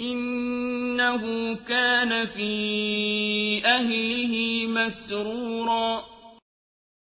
إِنَّهُ كَانَ فِي أَهْلِهِ مَسْرُورًا.